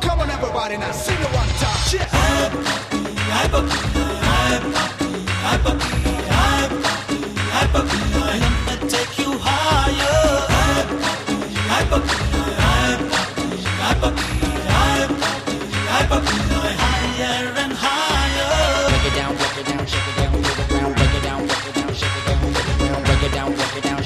come on everybody now sing it one time. I'm happy I'm happy I'm happy I'm I'm I'm I'm take you higher I'm happy I'm happy I'm I'm I'm I'm higher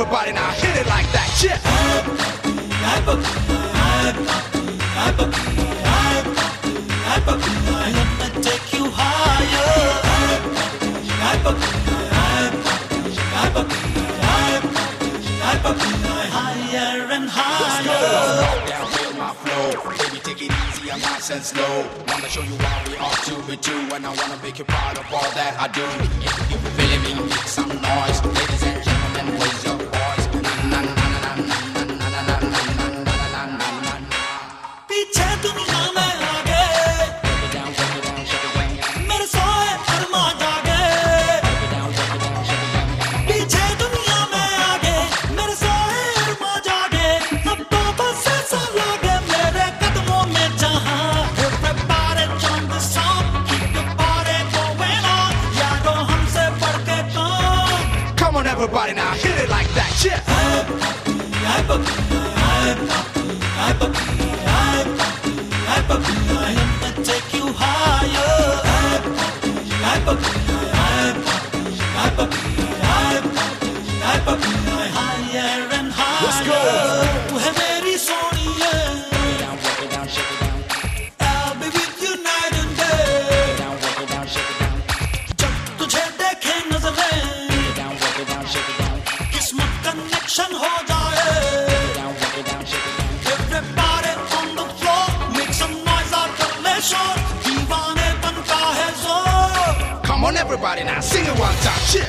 everybody, now hit it like that. Yeah. I wanna take you higher. Higher and higher. Feel flow, baby, take it easy, I'm nice and slow. Wanna show you why we ought to be two, and I wanna make you proud of all that I do. If you feeling me, make some noise, ladies and gentlemen, raise your hit it like that, yeah. I'm happy, I'm happy, I'm happy, I'm happy, I'm happy, I'm happy. I'm take you higher. I'm happy, I'm happy, I'm happy, I'm happy, I'm happy, I'm happy. anyone talk shit.